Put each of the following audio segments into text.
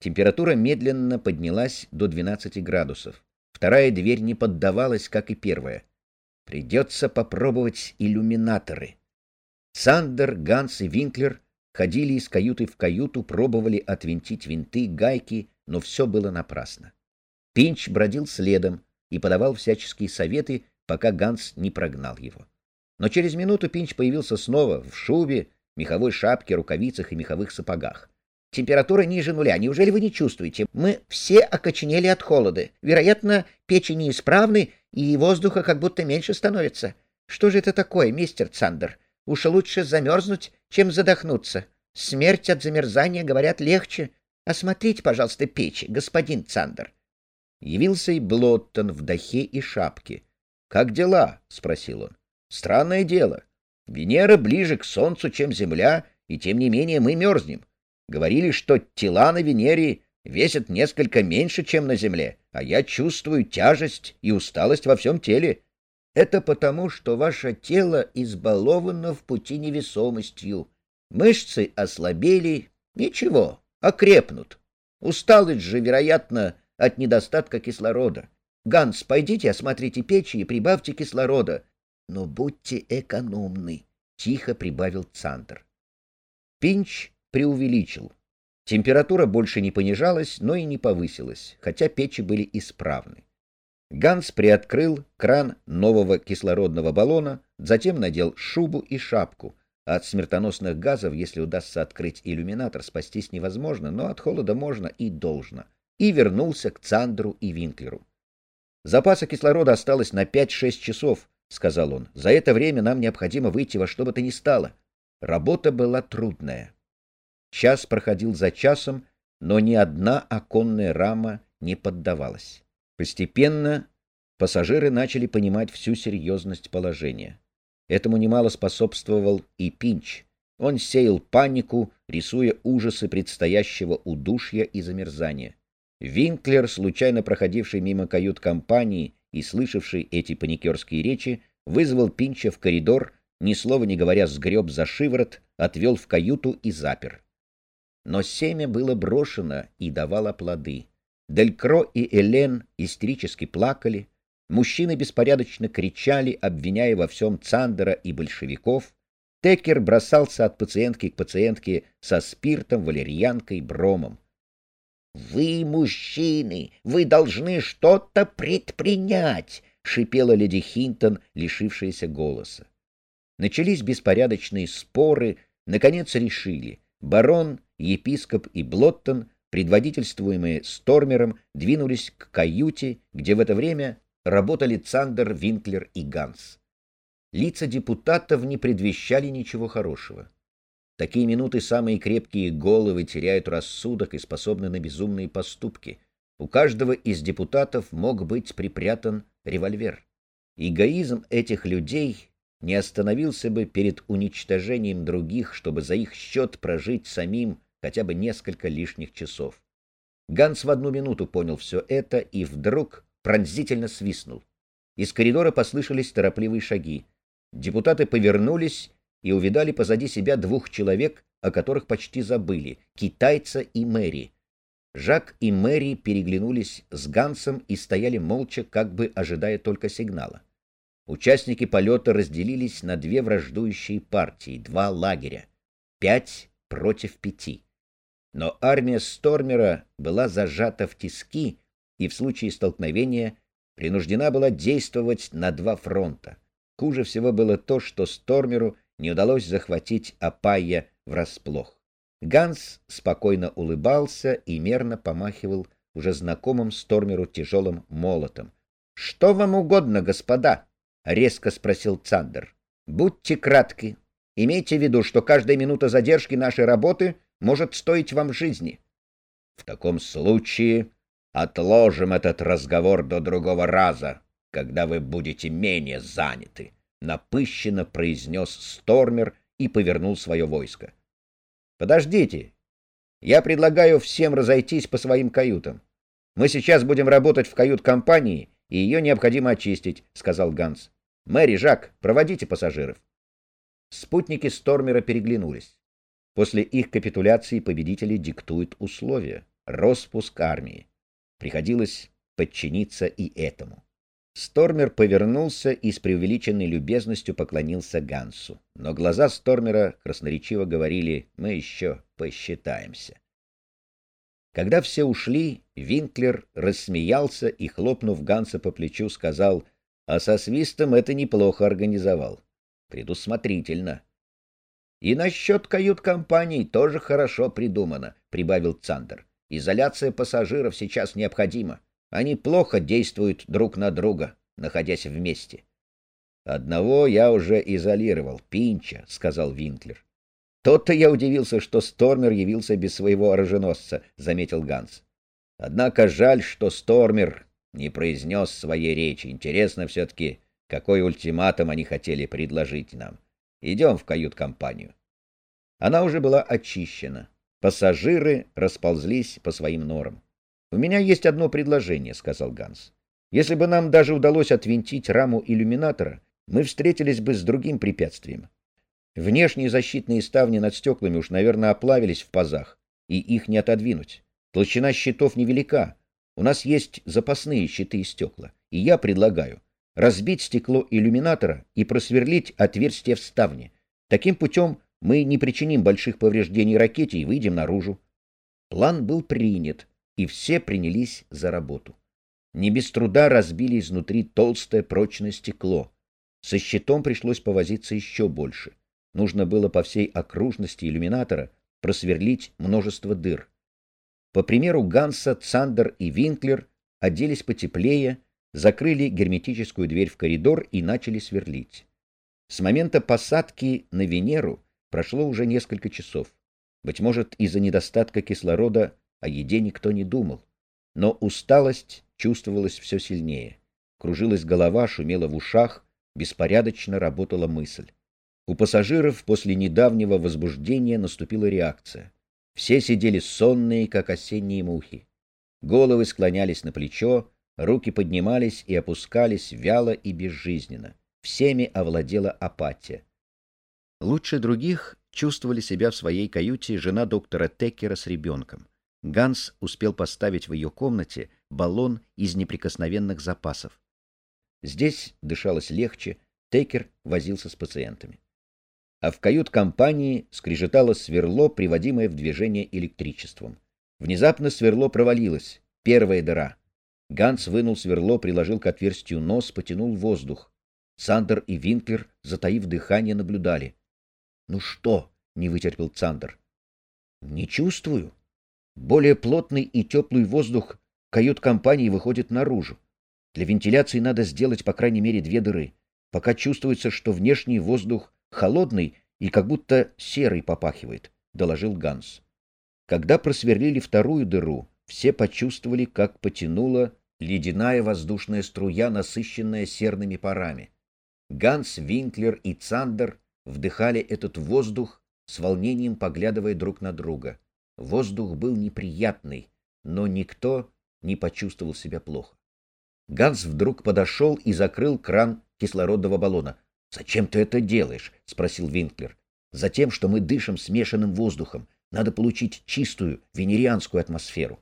Температура медленно поднялась до 12 градусов. Вторая дверь не поддавалась, как и первая. Придется попробовать иллюминаторы. Сандер, Ганс и Винклер ходили из каюты в каюту, пробовали отвинтить винты, гайки, но все было напрасно. Пинч бродил следом и подавал всяческие советы, пока Ганс не прогнал его. Но через минуту Пинч появился снова в шубе, меховой шапке, рукавицах и меховых сапогах. Температура ниже нуля. Неужели вы не чувствуете? Мы все окоченели от холода. Вероятно, печи неисправны, и воздуха как будто меньше становится. Что же это такое, мистер Цандер? Уж лучше замерзнуть, чем задохнуться. Смерть от замерзания, говорят, легче. Осмотрите, пожалуйста, печи, господин Цандер. Явился и Блоттон в дахе и шапке. — Как дела? — спросил он. — Странное дело. Венера ближе к Солнцу, чем Земля, и тем не менее мы мерзнем. Говорили, что тела на Венере весят несколько меньше, чем на Земле, а я чувствую тяжесть и усталость во всем теле. Это потому, что ваше тело избаловано в пути невесомостью. Мышцы ослабели, ничего, окрепнут. Усталость же, вероятно, от недостатка кислорода. Ганс, пойдите осмотрите печи и прибавьте кислорода. Но будьте экономны, — тихо прибавил Цандер. Пинч преувеличил. Температура больше не понижалась, но и не повысилась, хотя печи были исправны. Ганс приоткрыл кран нового кислородного баллона, затем надел шубу и шапку. От смертоносных газов, если удастся открыть иллюминатор, спастись невозможно, но от холода можно и должно. И вернулся к Цандру и Винклеру. «Запаса кислорода осталось на 5-6 часов», — сказал он. «За это время нам необходимо выйти во что бы то ни стало». Работа была трудная. Час проходил за часом, но ни одна оконная рама не поддавалась. Постепенно пассажиры начали понимать всю серьезность положения. Этому немало способствовал и Пинч. Он сеял панику, рисуя ужасы предстоящего удушья и замерзания. Винклер, случайно проходивший мимо кают-компании и слышавший эти паникерские речи, вызвал Пинча в коридор, ни слова не говоря сгреб за шиворот, отвел в каюту и запер. Но семя было брошено и давало плоды. Делькро и Элен истерически плакали, мужчины беспорядочно кричали, обвиняя во всем Цандера и большевиков, Текер бросался от пациентки к пациентке со спиртом, валерьянкой, бромом. «Вы, мужчины, вы должны что-то предпринять!» — шипела леди Хинтон, лишившаяся голоса. Начались беспорядочные споры, наконец решили. Барон епископ и Блоттон, предводительствуемые Стормером, двинулись к каюте, где в это время работали Цандер, Винклер и Ганс. Лица депутатов не предвещали ничего хорошего. Такие минуты самые крепкие головы теряют рассудок и способны на безумные поступки. У каждого из депутатов мог быть припрятан револьвер. Эгоизм этих людей не остановился бы перед уничтожением других, чтобы за их счет прожить самим хотя бы несколько лишних часов. Ганс в одну минуту понял все это и вдруг пронзительно свистнул. Из коридора послышались торопливые шаги. Депутаты повернулись и увидали позади себя двух человек, о которых почти забыли — китайца и Мэри. Жак и Мэри переглянулись с Гансом и стояли молча, как бы ожидая только сигнала. Участники полета разделились на две враждующие партии, два лагеря — пять против пяти. Но армия Стормера была зажата в тиски и в случае столкновения принуждена была действовать на два фронта. Хуже всего было то, что Стормеру не удалось захватить Апайя врасплох. Ганс спокойно улыбался и мерно помахивал уже знакомым Стормеру тяжелым молотом. — Что вам угодно, господа? — резко спросил Цандер. — Будьте кратки. Имейте в виду, что каждая минута задержки нашей работы — может стоить вам жизни. В таком случае отложим этот разговор до другого раза, когда вы будете менее заняты, — напыщенно произнес Стормер и повернул свое войско. — Подождите. Я предлагаю всем разойтись по своим каютам. Мы сейчас будем работать в кают-компании, и ее необходимо очистить, — сказал Ганс. — Мэри, Жак, проводите пассажиров. Спутники Стормера переглянулись. После их капитуляции победители диктуют условия. распуск армии. Приходилось подчиниться и этому. Стормер повернулся и с преувеличенной любезностью поклонился Гансу. Но глаза Стормера красноречиво говорили «Мы еще посчитаемся». Когда все ушли, Винклер рассмеялся и, хлопнув Ганса по плечу, сказал «А со свистом это неплохо организовал. Предусмотрительно». «И насчет кают-компаний тоже хорошо придумано», — прибавил Цандер. «Изоляция пассажиров сейчас необходима. Они плохо действуют друг на друга, находясь вместе. «Одного я уже изолировал, Пинча», — сказал Винклер. «Тот-то я удивился, что Стормер явился без своего оруженосца», — заметил Ганс. «Однако жаль, что Стормер не произнес своей речи. Интересно все-таки, какой ультиматум они хотели предложить нам. Идем в кают-компанию». Она уже была очищена. Пассажиры расползлись по своим норам. — У меня есть одно предложение, — сказал Ганс. — Если бы нам даже удалось отвинтить раму иллюминатора, мы встретились бы с другим препятствием. Внешние защитные ставни над стеклами уж, наверное, оплавились в пазах, и их не отодвинуть. Толщина щитов невелика. У нас есть запасные щиты и стекла. И я предлагаю разбить стекло иллюминатора и просверлить отверстие в ставне. Таким путем мы не причиним больших повреждений ракете и выйдем наружу. План был принят, и все принялись за работу. Не без труда разбили изнутри толстое прочное стекло. Со щитом пришлось повозиться еще больше. Нужно было по всей окружности иллюминатора просверлить множество дыр. По примеру Ганса, Цандер и Винклер оделись потеплее, закрыли герметическую дверь в коридор и начали сверлить. С момента посадки на Венеру прошло уже несколько часов. Быть может, из-за недостатка кислорода о еде никто не думал. Но усталость чувствовалась все сильнее. Кружилась голова, шумела в ушах, беспорядочно работала мысль. У пассажиров после недавнего возбуждения наступила реакция. Все сидели сонные, как осенние мухи. Головы склонялись на плечо, руки поднимались и опускались вяло и безжизненно. Всеми овладела апатия. Лучше других чувствовали себя в своей каюте жена доктора Теккера с ребенком. Ганс успел поставить в ее комнате баллон из неприкосновенных запасов. Здесь дышалось легче, Текер возился с пациентами. А в кают-компании скрежетало сверло, приводимое в движение электричеством. Внезапно сверло провалилось. Первая дыра. Ганс вынул сверло, приложил к отверстию нос, потянул воздух. Сандер и Винклер, затаив дыхание, наблюдали. — Ну что? — не вытерпел Цандер. — Не чувствую. Более плотный и теплый воздух кают-компании выходит наружу. Для вентиляции надо сделать по крайней мере две дыры. Пока чувствуется, что внешний воздух холодный и как будто серый попахивает, — доложил Ганс. Когда просверлили вторую дыру, все почувствовали, как потянула ледяная воздушная струя, насыщенная серными парами. Ганс, Винклер и Цандер вдыхали этот воздух, с волнением поглядывая друг на друга. Воздух был неприятный, но никто не почувствовал себя плохо. Ганс вдруг подошел и закрыл кран кислородного баллона. «Зачем ты это делаешь?» — спросил Винклер. «Затем, что мы дышим смешанным воздухом. Надо получить чистую венерианскую атмосферу».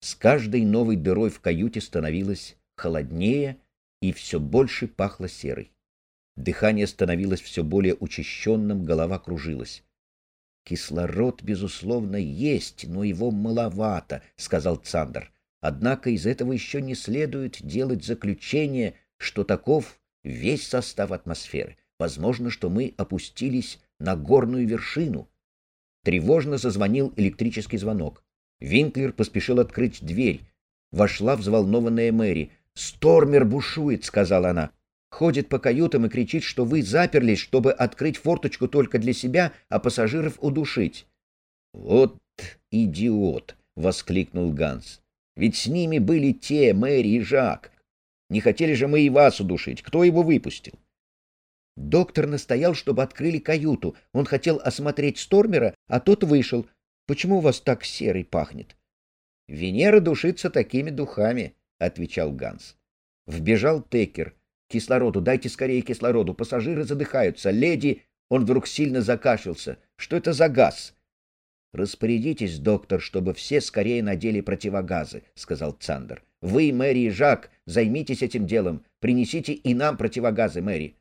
С каждой новой дырой в каюте становилось холоднее и все больше пахло серой. Дыхание становилось все более учащенным, голова кружилась. Кислород, безусловно, есть, но его маловато, сказал Цандер. Однако из этого еще не следует делать заключение, что таков весь состав атмосферы. Возможно, что мы опустились на горную вершину. Тревожно зазвонил электрический звонок. Винклер поспешил открыть дверь. Вошла взволнованная Мэри. «Стормер бушует», — сказала она ходит по каютам и кричит, что вы заперлись, чтобы открыть форточку только для себя, а пассажиров удушить. — Вот идиот! — воскликнул Ганс. — Ведь с ними были те, Мэри и Жак. Не хотели же мы и вас удушить. Кто его выпустил? Доктор настоял, чтобы открыли каюту. Он хотел осмотреть Стормера, а тот вышел. Почему у вас так серый пахнет? — Венера душится такими духами, — отвечал Ганс. Вбежал Текер. Кислороду, дайте скорее кислороду, пассажиры задыхаются. Леди, он вдруг сильно закашлялся. Что это за газ? Распорядитесь, доктор, чтобы все скорее надели противогазы, сказал Цандер. Вы, Мэри и Жак, займитесь этим делом. Принесите и нам противогазы, Мэри.